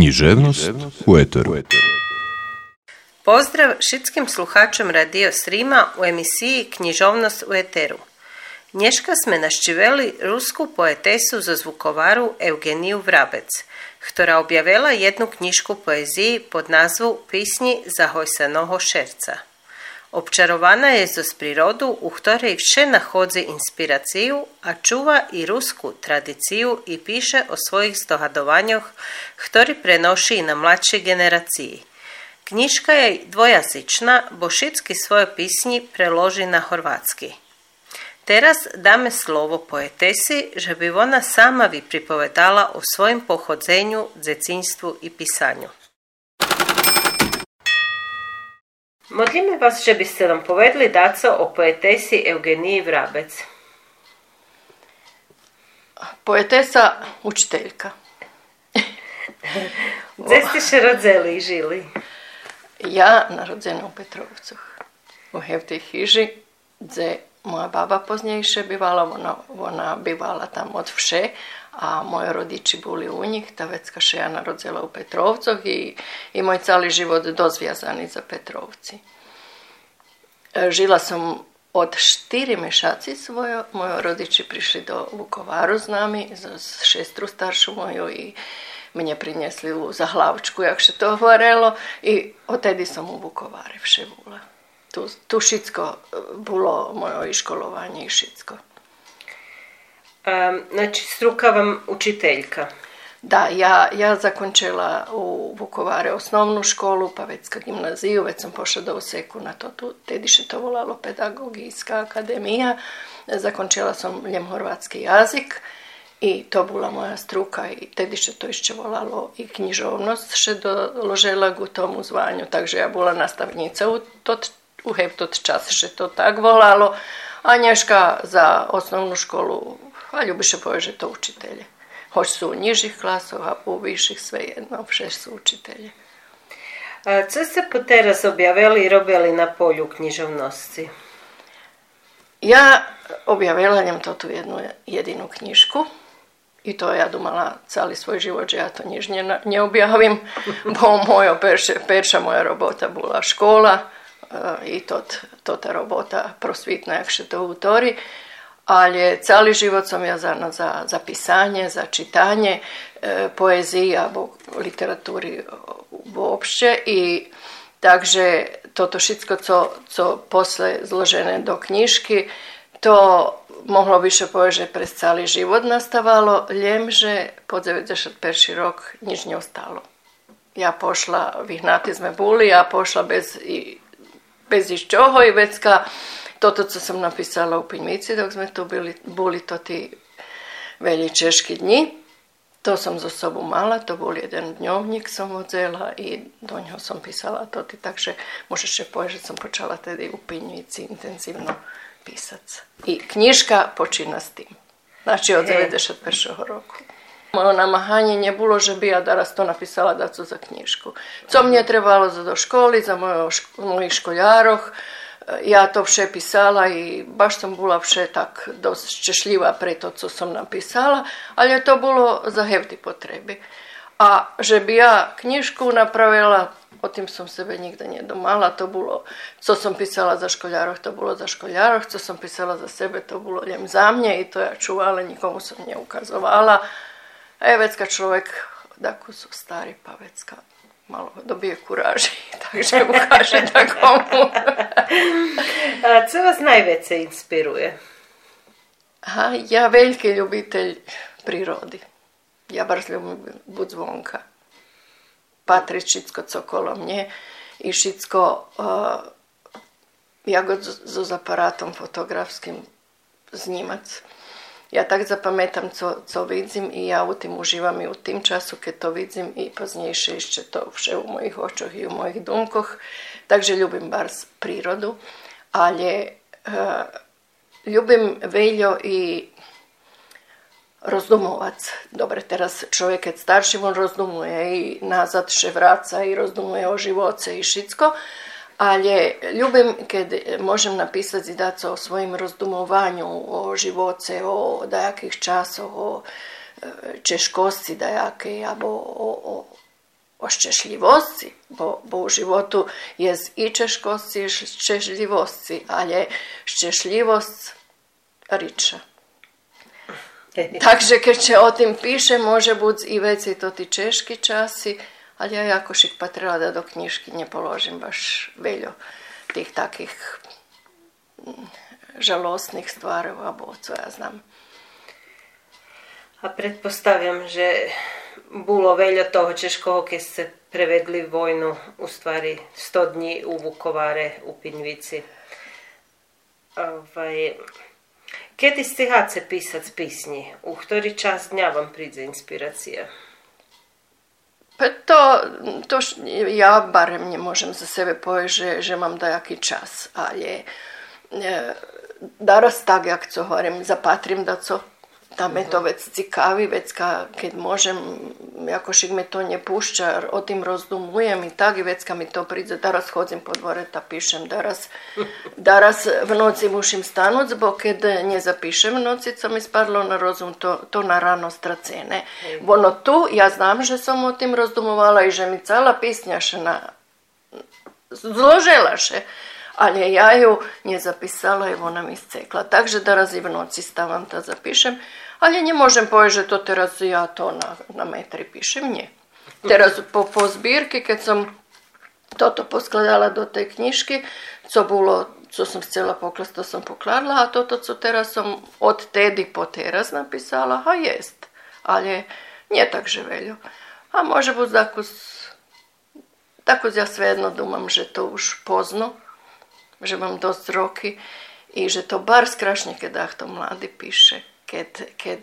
Književnost u Eteru. Pozdrav šitskim sluhačom Radio Srima u emisiji Knjižovnost u Eteru. Nješka sme naščiveli rusku poetesu za zvukovaru Eugeniju Vrabec, ktora objavila jednu knjižku poeziji pod nazvu Pisnji za hojsanoho šerca. Občarovana je z prirodu, u ktorej vše nahodzi inspiraciju, a čuva i rusku tradiciju i piše o svojih zdohadovanjoh, ktori prenoši i na mladšej generaciji. Knjižka je dvojazična, bo šitski svoje pisnji preloži na horvatski. Teraz dame slovo poetesi, že bi ona sama vi pripovedala o svojem pohodzenju, dzecinstvu i pisanju. Modlíme vas, že byste nám povedli daco o poetesi Eugeniji Vrabec. Poetesa, učiteljka. Gdje ste še rodzeli i žili? Ja narodzena u Petrovcu. U Hevtej hiži, gdje moja baba poznejše bivala, ona, ona bivala tam od vše, a moji rodiči boli u njih, ta vecka še ja narodzela u Petrovcoh i, i moj cali život dozvjazani za Petrovci. E, Žila sam od štiri mešaci svojo, moji rodiči prišli do Vukovaru s nami, za šestru staršu moju i mne prinesli u Zahlavčku, jak še to hovorelo, i odtedy som u Vukovare vše bula. Tu, tu šitsko bilo moje iškolovanje i šitsko. Um, znači, struka vam učiteljka. Da, ja, ja zakončila u Vukovare osnovnu školu, pa već ka gimnaziju, već sam pošla do Oseku na to, tu, volalo pedagogijska akademija. Zakončila sam ljem horvatski jazik i to bila moja struka i tediše to išće volalo i knjižovnost še doložela u tomu zvanju, takže ja bila nastavnica u tot, u tot čas še to tak volalo, a nješka za osnovnu školu, a ljubiše poježe to učitelje. Hoć su u nižih klasova, u viših, svejedno, vše su učitelji. A co ste po teraz objavili i robili na polju književnosti? Ja objavila njem to tu jednu jedinu knjižku i to ja dumala cali svoj život, že ja to niž ne, objavim, bo moja perša moja robota bila škola i tot, to ta robota prosvitna, jak še to utori ali cali život sam ja za, za, za pisanje, za čitanje, e, poezija, bo literaturi uopće i takže toto všetko, co, co posle zložené do knižky, to mohlo više poježe pre cali život nastavalo, ljem, že po 91. rok nič ne ostalo. Ja pošla, vyhnati sme boli, ja pošla bez, i, bez iš čoho i vecka toto, co sam napisala u Pinjici dok sme tu bili, boli to ti velji češki dni. To sam za sobu mala, to bol jeden dňovník som odzela i do ňoho som písala to ti, takže možeš še povedať, že som počala tedy u Pinjici intenzívno písac. I knjižka počína s tým. Znači od 91. roku. Moje namahanje nie było, żeby ja teraz to napisala dacu za knjižku. Co mnie trebalo za do školy, za mojo, mojich školjaroch, ja to vše pisala i baš sam bila vše tak češljiva pre to, co som napisala, ali je to bilo za hevti potrebi. A že bi ja knjižku napravila, o tim som sebe nikda nije domala, to bilo, co som pisala za školjaroh, to bilo za školjaroh, co som pisala za sebe, to bilo ljem za mnje i to ja čuvala, nikomu sam nje ukazovala. E, vecka človek, dako su stari, pa vecka malo dobije kuraži, takže ukaže takomu. A co vas najveće inspiruje? Aha, ja veliki ljubitelj prirodi. Ja bar ljubim bud zvonka. Patrić šitsko co kolo mnje i šitsko uh, ja go z aparatom fotografskim znimac. Ja tak zapamätam, co, co vidim i ja u tim uživam i u tim času keď to vidim i poznejšie ešte to vše u mojich očoch i u mojich dumkoch. Takže ljubim bar prirodu, ali uh, ljubim veljo i rozdumovac. Dobre, teraz čovjek keď starší, on rozdumuje i nazad še vraca i rozdumuje o živoce i šicko, ali ljubim kad možem napisati dati o svojim rozdumovanju, o živoce, o dajakih časov, o e, češkosti dajake, abo o, o oščešljivosti, bo, bo u životu je i češkosti, i ščešljivosti, ali ščešljivost riča. Takže keď će o tim piše, može bud i veci to ti češki časi, ali ja jako šik pa treba da do knjiški nje položim baš veljo tih takih mm, žalostnih stvari, abo co ja znam. A pretpostavljam, že bolo veľa toho Češkoho, keď ste prevedli vojnu, u stvari 100 dní u Vukovare, u Pinvici. Ovaj, kedy stiháte písať písni? U ktorý čas dňa vám príde inspiracija? Pa to, to š, ja barem ne možem za sebe povedať, že, že mám dajaký čas, ale e, daraz tak, jak co hovorím, zapatrim da co da već cikavi, već ka, kad možem, jako šik me to nje pušća, o tim rozdumujem i tak, i već ka mi to priđe, daraz hodzim po dvoreta, pišem, daraz, daraz v noci mušim stanut, zbog kad nje zapišem v noci, co mi spadlo na rozum, to, to na rano stracene. Ono tu, ja znam, že sam o tim rozdumovala i že mi cela pisnjaše na, zložela še, ali ja ju nje zapisala i ona mi iscekla. Takže daraz i v noci stavam ta zapišem, ali nie možem povedať, že to teraz ja to na, na metri pišem, nie. Teraz po, po zbírke, keď som toto poskladala do tej knižky, co bolo, co som chcela poklasť, to som pokladla, a toto, co teraz som od tedy po teraz napísala, a jest. Ale nie takže veľa. A môže byť takú, takú ja svejedno dumam, že to už pozno, že mám dosť roky i že to bar skrašne, keď to mladi piše keď, keď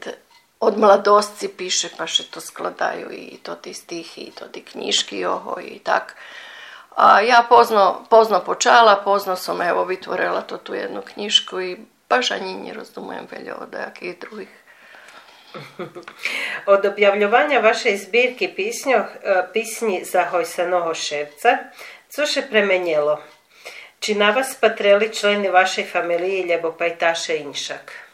od mladosti piše pa še to skladaju i to ti stihi i to ti knjiški oho i tak. A ja pozno, pozno počala, pozno som evo vytvorila to tu jednu knjišku i baš ani ne rozumujem veľa od jakých druhých. Od objavljovanja vašej zbirki pisnjo, pisnji za Hojsanoho Ševca, co še premenjelo? Či na vas patreli členi vašej familiji pajtaše Inšak?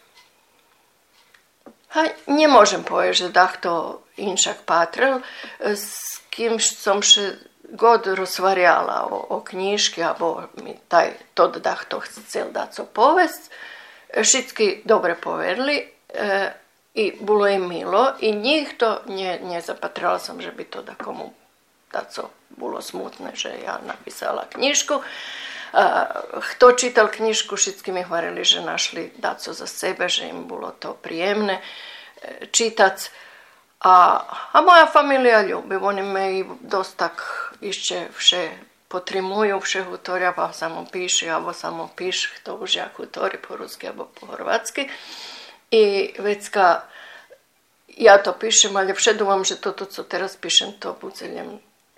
A nie môžem povedať, že takto inšak patrel, s kým som še god rozvariala o, o knjižki, abo mi taj to to chcel dať co povest. Všetky dobre povedali e, i bolo im milo i njih to nie, nie zapatrala som, že by to da komu da co bolo smutné, že ja napísala knižku. Kto čital knjižku, všetci mi hovorili, že našli daco za sebe, že im bolo to príjemné e, čitac. A, a moja familija ljubi, oni me i dosta išće vše potrimuju, vše hutorja, pa samo piši, abo samo piš, to už jak hutori po ruski, abo po hrvatski. I već ka ja to pišem, ali vše dumam, že to, co teraz pišem, to bude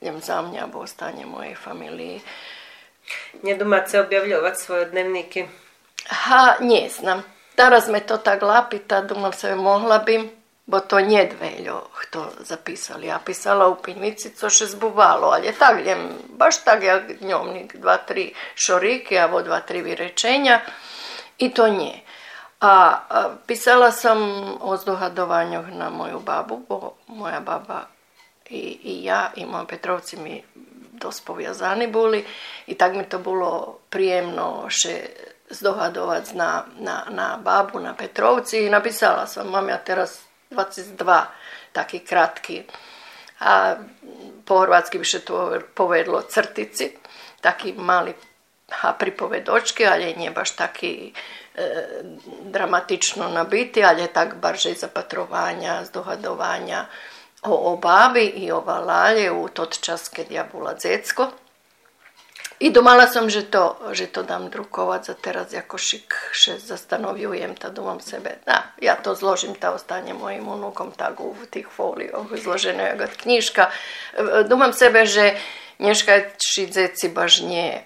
ljem, za mňa, abo ostanje mojej familiji. Nedumate objavljovati svoje dnevnike? Ha, nie znam. Teraz me to tak lapita, dumam se mohla bi, bo to nje dveljo kto zapisali. Ja pisala u Pinvici, co še zbuvalo, ali je tak, ljem, baš tak jak dnjovnik, dva, tri šorike, abo dva, tri vyrečenja i to nje. A, a pisala sam o zdohadovanju na moju babu, bo moja baba i, i ja i moji Petrovci mi dosť poviazaní boli. I tak mi to bolo príjemno še zdohadovať na, na, na babu, na Petrovci. I napísala som, mám ja teraz 22 taký krátky. A po hrvatsky by to povedlo crtici, taký malý a pripovedočky, ale nie baš taký e, dramatično nabiti, ali je tak barže zapatrovanja, zdohadovanja, o, o babi i o Valalje u tot čas kad ja bula dzecko. I domala sam, že to, že to dam drukovať za teraz jako šik, že zastanovujem, ta dumam sebe, da, ja to zložim, ta ostanje mojim unukom, tak u tih folijoh zložene knjižka. Dumam sebe, že nješkači dzeci baš nje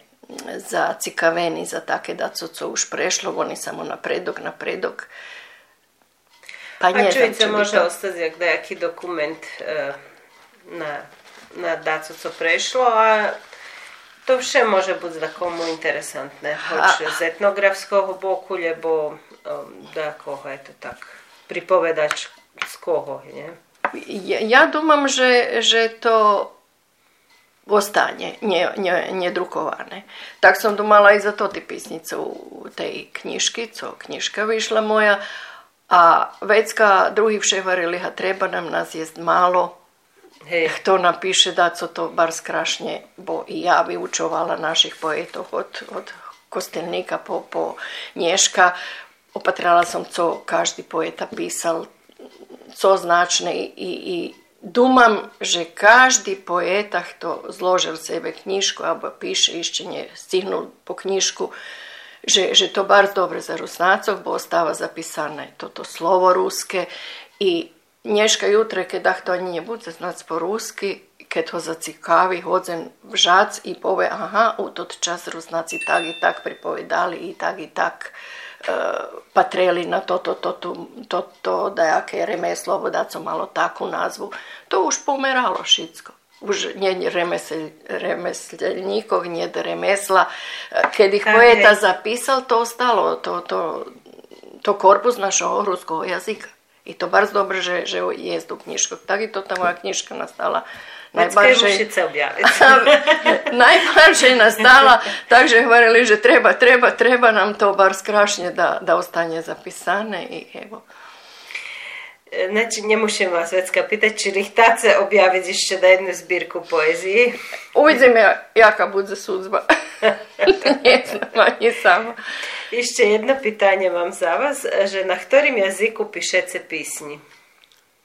za cikaveni, za take da co už prešlo, oni samo napredok, napredok. Pa a čujte, može ostati jak dokument e, na, na dacu, co prešlo, a to vše može biti da komu interesantne. Hoć z etnografskog boku, ljebo um, da koho, eto tak, pripovedač z koho, nie? Ja, dumam, že, že to ostanje, nje, nje, nje drukovane. Tak som dumala i za to ty písnice u tej knižky, co knižka vyšla moja. A vecka drugi vševarili ha treba nam nas jest malo, Hej. Kto napiše da co to bar skrašnje, bo i ja vyučovala naših poetov od, od Kostelnika po, po Nješka. Opatrala som, co každý poeta písal, co značne i, i, dumam, že každý poeta, kto zložil sebe knjižku, alebo píše išćenje, stihnul po knjižku, že, že to bar dobre za Rusnacov, bo ostava zapisane toto slovo ruske i Nješka jutre, keď to ani nebude znať po rusky, keď ho zacikavi, hodzem v žac i pove, aha, u tot čas Rusnaci tak i tak pripovedali i tak i tak e, patreli na toto, toto, toto, dajaké remeslo, alebo da co malo takú nazvu. To už pomeralo všetko. Už nie remesel, remesljenikov, nie remesla. Keď ich poeta zapísal, to ostalo, to, to, to korpus našeho ruského jazyka. I to bardzo dobre, že, že je tu knjižka. Tak i to ta moja knjižka nastala najbardziej... najbardziej nastala, takže hovorili, že treba, treba, treba nam to bar skrašne da, da ostane zapisane i evo. Znači, nie musím vás vecka pýtať, či richtáce objaviť ešte na jednu zbírku poezii. Uvidíme, jaká bude súdzba. Nie znam ani sama. Ešte jedno pytanie mám za vás, že na ktorým jazyku píšete písni?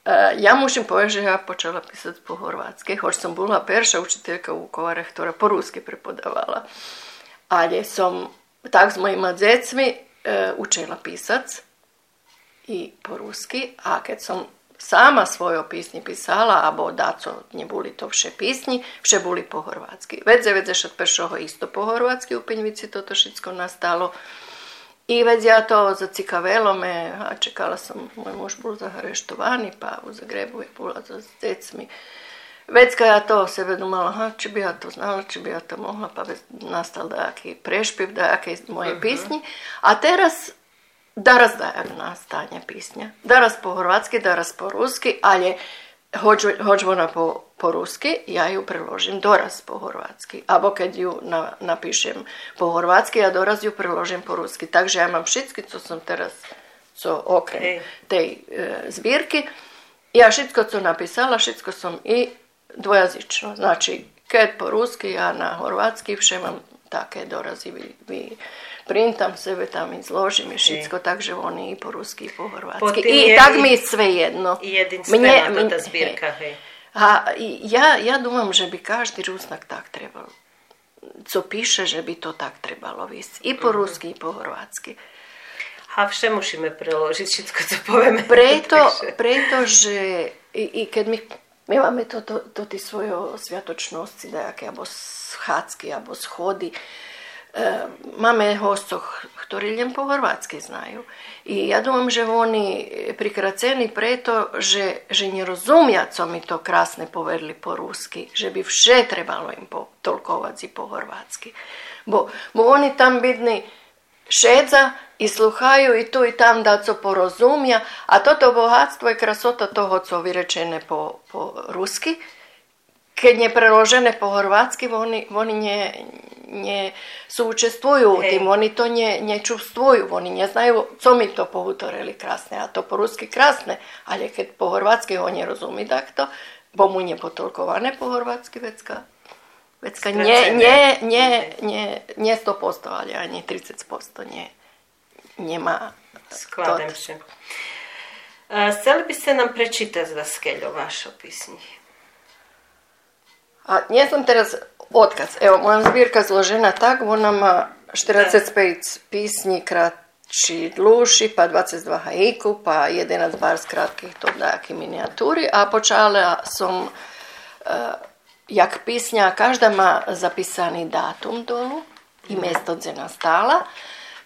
Uh, ja povedať, že ja počala písať po horvátsky, hoď som bola perša učiteľka u Kovare, ktorá po rusky prepodávala. Ale som tak s mojimi decmi uh, učila písať i po rusky, a keď som sama svoje písni písala, abo daco neboli to vše písni, vše boli po horvátsky. Već 91. isto po horvátsky u Penjvici toto všetko nastalo. I već ja to zacikavelo me, a čekala sam, moj muž bol zahareštovaný, pa u Zagrebu je bola za decmi. Već kad ja to sebe dumala, aha, či bi ja to znala, či bi ja to mogla, pa nastal dajaki prešpiv, dajake moje uh-huh. pisnji. A teraz daraz dajak nastanje pisnja. Daraz po hrvatski, daraz po ruski, ali hoću, hoću ona po, po ruski, ja ju preložim doraz po hrvatski. Abo kad ju na, napišem po hrvatski, ja doraz ju preložim po ruski. Takže ja imam všetky, co sam teraz, co okrem hey. tej e, zbirki. Ja všetko, co napisala, všetko som i dvojazično. Znači, kad po ruski, ja na hrvatski, vše mam také dorazí vy, printam sebe tam i izložim i šitsko, e. takže oni i po ruski i po hrvatski. I je tak mi sve jedno. I jedinstvena mnje, ta zbirka. Hej. A ja, ja dumam, že bi každi rusnak tak trebalo. Co piše, že bi to tak trebalo visi. I po mm-hmm. ruski i po hrvatski. A vše mušime preložiti šitko, co poveme. Preto, preto že i, i kad mi My mamy to, to, to ti svojo svjatočnosti, dajake, abo shatski, abo shodi. E, mame hostoh, ktori ljem po hrvatski znaju. I ja dumam, že oni prikraceni preto, že, že nje co mi to krasne poverli po ruski, že bi vše trebalo im po, tolkovaci po hrvatski. Bo, bo oni tam bidni šedza, i sluhaju i tu i tam da co porozumija, a toto bogatstvo je krasota toho co vi rečene po, po ruski, kad nje preložene po hrvatski, oni, oni nje, nje suučestvuju u tim, oni to nje, nje čuvstvuju, oni nje znaju co mi to po utoreli krasne, a to po ruski krasne, ali kad po hrvatski on je razumi dak to, bo mu nje potolkovane po vecka. Vecka nje, nje, nje, nje, 100%, ali a 30% nje nema... skladem tot. se. Stali biste nam prečitati za Skeljo vašo pisnji? A nje sam teraz otkaz. Evo, moja zbirka zložena tako, ona ima 45 pisnji kraći dluši, pa 22 haiku, pa 11 kratkih to dajaki minijaturi, a počala sam e, jak pisnja, každa ma zapisani datum dolu i mjesto gdje nastala.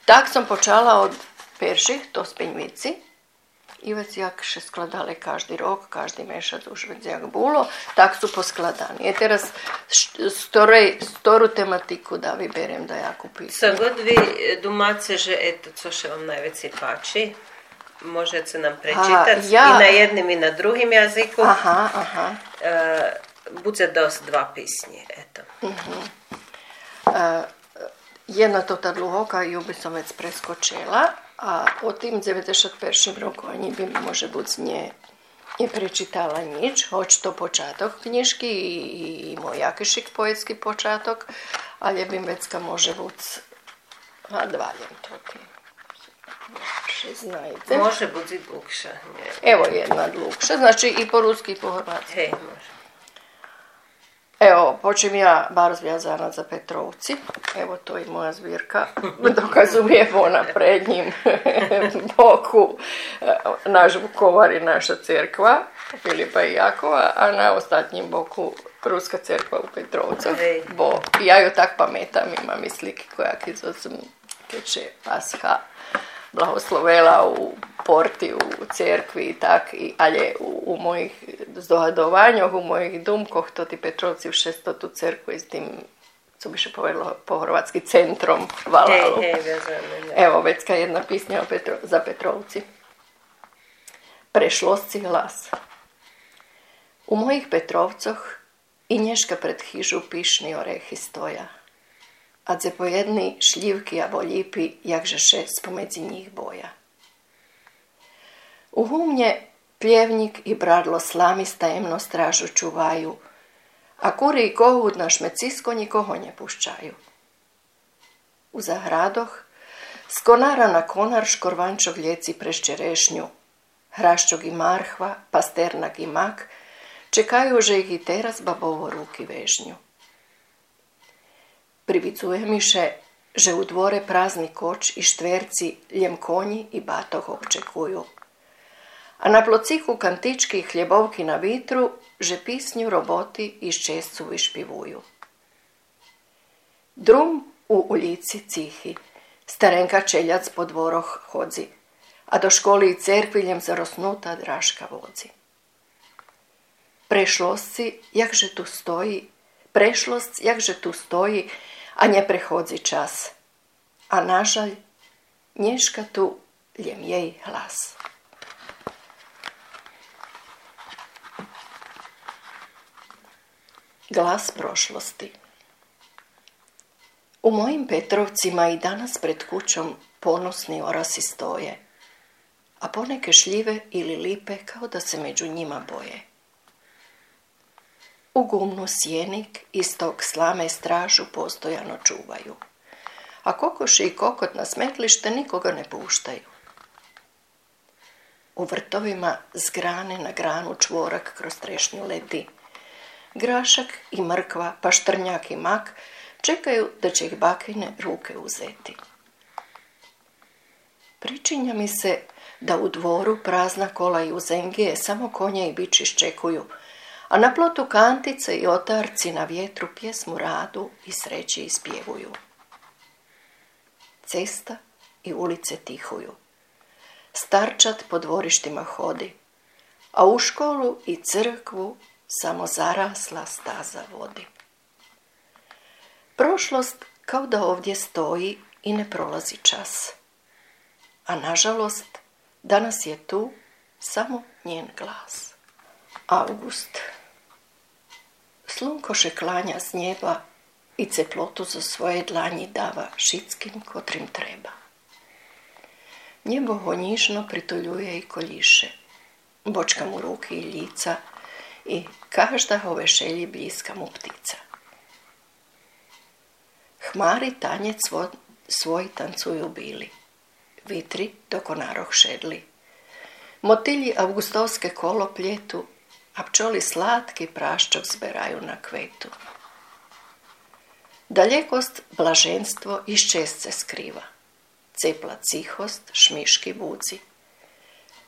Tak som počala od perších, to spenjvici, i već jak še skladali každý rok, každý mešac už već jak bilo, tak su poskladani. I teraz storej, storu tematiku da vyberem da ja kupim. Sa god vi dumace, že eto, co še vam najveći pači, možete nam prečitati ja, i na jednim i na drugim jaziku. Aha, aha. E, bude dost dva písni, eto. Uh, jedna to ta dlhoka ju by som vec preskočila a o tým 91. roku ani by môže buď nie neprečítala nič, hoď to knižky i, i môj jakýšik poetský počátok, ale by vecka môže buď a dvaljem to ti. Znajte. Može biti dlukša. Evo jedna dlukša, znači i po ruski i po hrvatski. Hej, može. Evo, počem ja bar zvjazana za Petrovci. Evo to i moja zbirka. Dokazuje na prednjim boku naš Vukovar i naša cerkva, Filipa i Jakova, a na ostatnjim boku Ruska cerkva u Petrovcu. Bo ja ju tak pametam, imam i slike koja izvozim keče pasha blahoslovela u porti, u cerkvi i tak, i, ali u, u mojih zdohadovanjoh, u mojih dumkoh, to ti Petrovci u šestotu cerkvu i s tim co še povedalo po hrvatski centrom valalu. Hej, hej, Evo, vecka jedna pisnja Petro, za Petrovci. Prešlosci glas. U mojih Petrovcoh i nješka pred hižu pišni orehi stoja a dze po jedni šljivki a lipi, jakže šest pomedzi njih boja. U humnje pljevnik i bradlo slamista jemno stražu čuvaju, a kuri i kohud na šmecisko nikoho ne puščaju. U zahradoh s konara na konar škorvančog ljeci prešćerešnju, hraščog i marhva, pasternak i mak, čekaju že ih i teras babovo ruki vežnju. Privicuje mi še, že u dvore prazni koč i štverci ljem konji i batoh občekuju. A na plociku kantički hljebovki na vitru, že pisnju roboti iz čescu višpivuju. Drum u uljici cihi, starenka čeljac po dvoroh hodzi, a do školi i cerkviljem zarosnuta draška vozi. Prešlosci, jakže tu stoji, prešlost, jakže tu stoji, a neprechodzi čas. A nažalj, nješka tu ljem jej hlas. Glas prošlosti U mojim Petrovcima i danas pred kućom ponosni orasi stoje, a poneke šljive ili lipe kao da se među njima boje. U gumnu sjenik istog slame stražu postojano čuvaju. A kokoši i kokot na smetlište nikoga ne puštaju. U vrtovima z grane na granu čvorak kroz trešnju leti. Grašak i mrkva, paštrnjak i mak čekaju da će ih bakine ruke uzeti. Pričinja mi se da u dvoru prazna kola i uzengije samo konje i bići iščekuju – a na plotu kantice i otarci na vjetru pjesmu radu i sreći ispjevuju. Cesta i ulice tihuju. Starčat po dvorištima hodi, a u školu i crkvu samo zarasla staza vodi. Prošlost kao da ovdje stoji i ne prolazi čas. A nažalost, danas je tu samo njen glas. August Slunkoše klanja z njeba i ceplotu za svoje dlanji dava šitskim kotrim treba. Njebo ho njižno pritoljuje i koljiše. Bočka mu ruki i lica i každa ho vešelji bliska mu ptica. Hmari tanjec svoj, svoj tancuju bili. Vitri doko naroh šedli. Motilji avgustovske kolo pljetu a pčoli slatki praščok zberaju na kvetu. Daljekost blaženstvo iz česce skriva. Cepla cihost, šmiški budzi.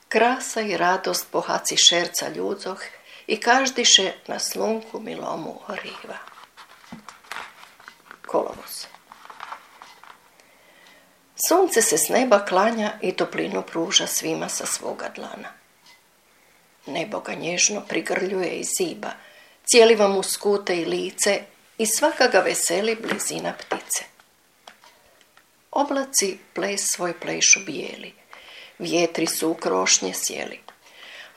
Krasa i radost bohaci šerca ljudzoh i každiše na slunku milomu riva. Kolovoz. Sunce se s neba klanja i toplinu pruža svima sa svoga dlana. Nebo ga nježno prigrljuje i ziba, cijeli mu skute i lice i svaka ga veseli blizina ptice. Oblaci ples svoj plešu bijeli, vjetri su u krošnje sjeli.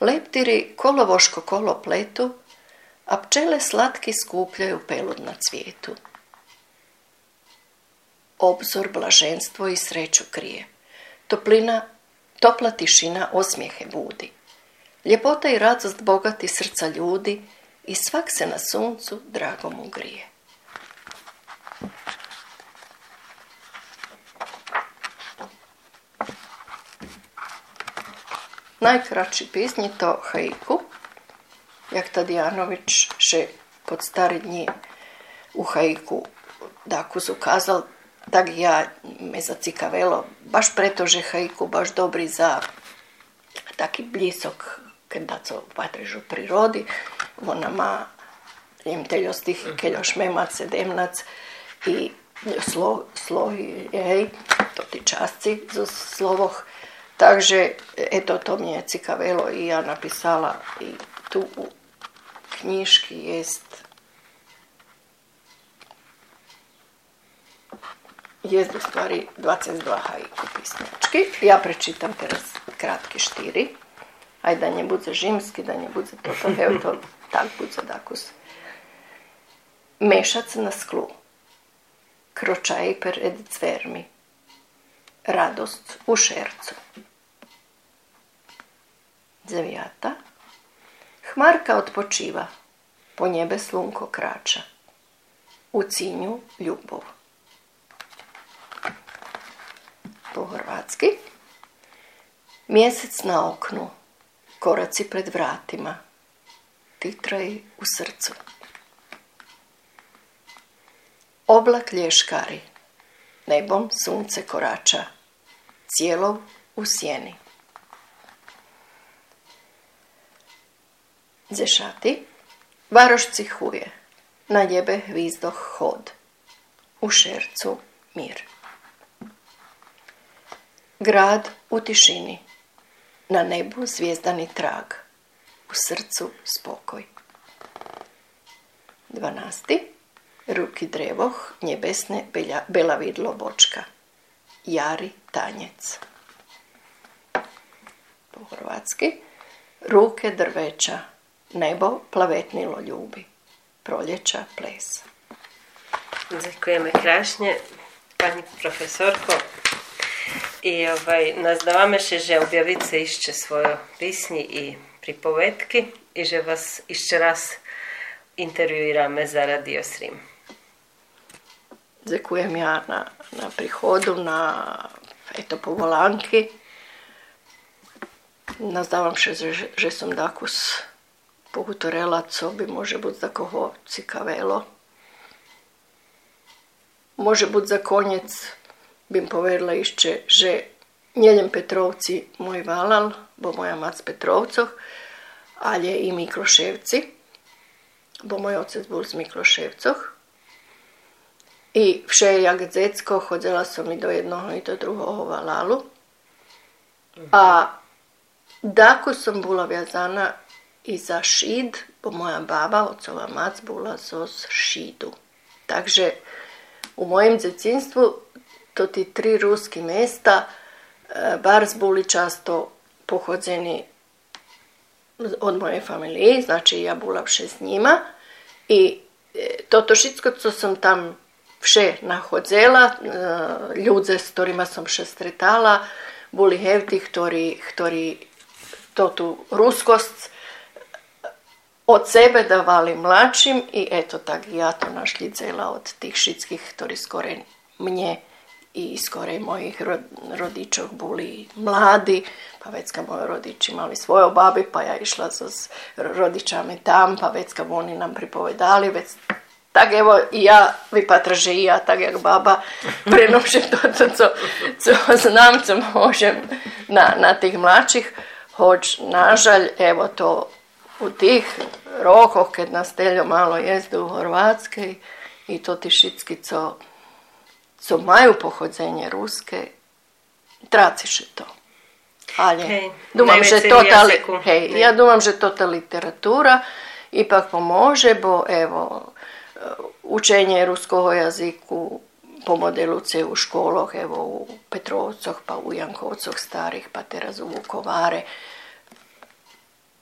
Leptiri kolovoško kolo pletu, a pčele slatki skupljaju pelud na cvijetu. Obzor, blaženstvo i sreću krije. Toplina, topla tišina osmijehe budi. Ljepota i radost bogati srca ljudi i svak se na suncu drago mu grije. Najkraći pisnji to haiku, jak Tadijanović še pod stari dni u haiku daku ukazal, tak ja me zacikavelo, baš pretože haiku, baš dobri za taki blisok, kada co patrežu prirodi, ona ma jem teljostih keljoš memac, sedemnac i slo, slohi, jej, to ti časci z slovoh. Takže eto, to mi je cikavelo i ja napisala i tu u knjiški jest jest u stvari 22 haiku pisnički. Ja prečitam teraz kratki štiri. Aj da nje bude žimski, da nje bude to, to, evo to, tak bude dakus. Mešac na sklu. Kročaj per ed cvermi. Radost u šercu. Devijata. Hmarka odpočiva, po njebe slunko krača. U cinju ljubov. Po hrvatski. Mjesec na oknu, koraci pred vratima, titraj u srcu. Oblak lješkari, nebom sunce korača, cijelov u sjeni. Zešati, varošci huje, na jebe hvizdoh hod, u šercu mir. Grad u tišini, na nebu zvijezdani trag, u srcu spokoj. Dvanasti, ruki drevoh, njebesne belja, bela vidlo bočka, jari tanjec. Po hrvatski, ruke drveća, nebo plavetnilo ljubi, proljeća ples. Ďakujeme krásne, pani profesorko. I ovaj, nazdávame se, že objavice išće svoje pisni i pripovetki i že vas išće raz intervjuirame za Radio Srim. Ďakujem ja na, na prihodu, na eto povolanki. Nazdávam se, že, že som dakus pohutorela, co by može bud za koho cikavelo. Može za konjec, bim povedala išće, že njeljem Petrovci moj valal, bo moja mac Petrovcoh, ali je i Mikloševci, bo moj otec bol z Mikloševcoh. I vše jak dzecko, chodzela som i do jednoho i do drugoho valalu. A dako som bola viazana i za šid, bo moja baba, ocova mac, bola zo šidu. Takže u mojem djecinstvu to ti tri ruski mesta, e, bar boli často pohodzeni od moje familije, znači ja bola vše s njima i e, toto všetko, co som tam vše nahodzela, e, ľudze, s ktorými som vše stretala, boli hevti, ktorí, ktorí to tu ruskost od sebe davali mlačim i eto tak ja to našljicela od tih šitskih, ktorí skore mne i skore mojih rodičov boli mladi, pa vecka moji rodiči mali svoje babi, pa ja išla s rodičami tam, pa vecka oni nam pripovedali, već tak evo i ja, vi pa traže i ja, tak jak baba, prenošem to, to co, co znam, co možem na, na tih mlačih, hoć nažalj, evo to u tih rokoh, kad nas teljo malo jezde u Horvatskej i to ti šitski, co, co mają pochodzenie ruskie, traci się to. Ale hej, dumam, że to ta, hej, hej, ja dumam, że to ta literatura ipak pomože, bo evo, učenje ruskog jaziku po modelu C u školoh, evo u Petrovcoh, pa u Jankovcoh starih, pa teraz u Vukovare,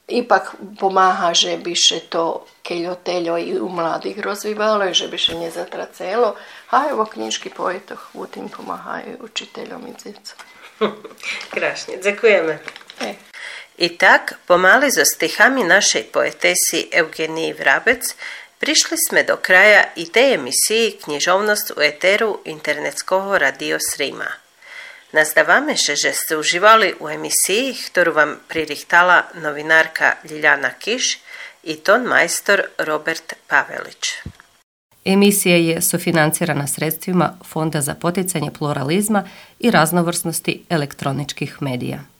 ipak pomáha, že by še to keľo i u mladých rozvívalo, že by še nezatracelo. A evo knižky poetoch u tým pomáhajú učiteľom i djecom. Krásne, ďakujeme. E. I tak, pomali so stihami našej poetesi Eugeniji Vrabec, prišli sme do kraja i tej emisiji Knjižovnost u eteru internetského radio Srima. Nazdávame že ste užívali u emisiji, ktorú vám pririchtala novinárka Ljiljana Kiš i ton majstor Robert Pavelić. Emisija je sufinancirana sredstvima Fonda za poticanje pluralizma i raznovrsnosti elektroničkih medija.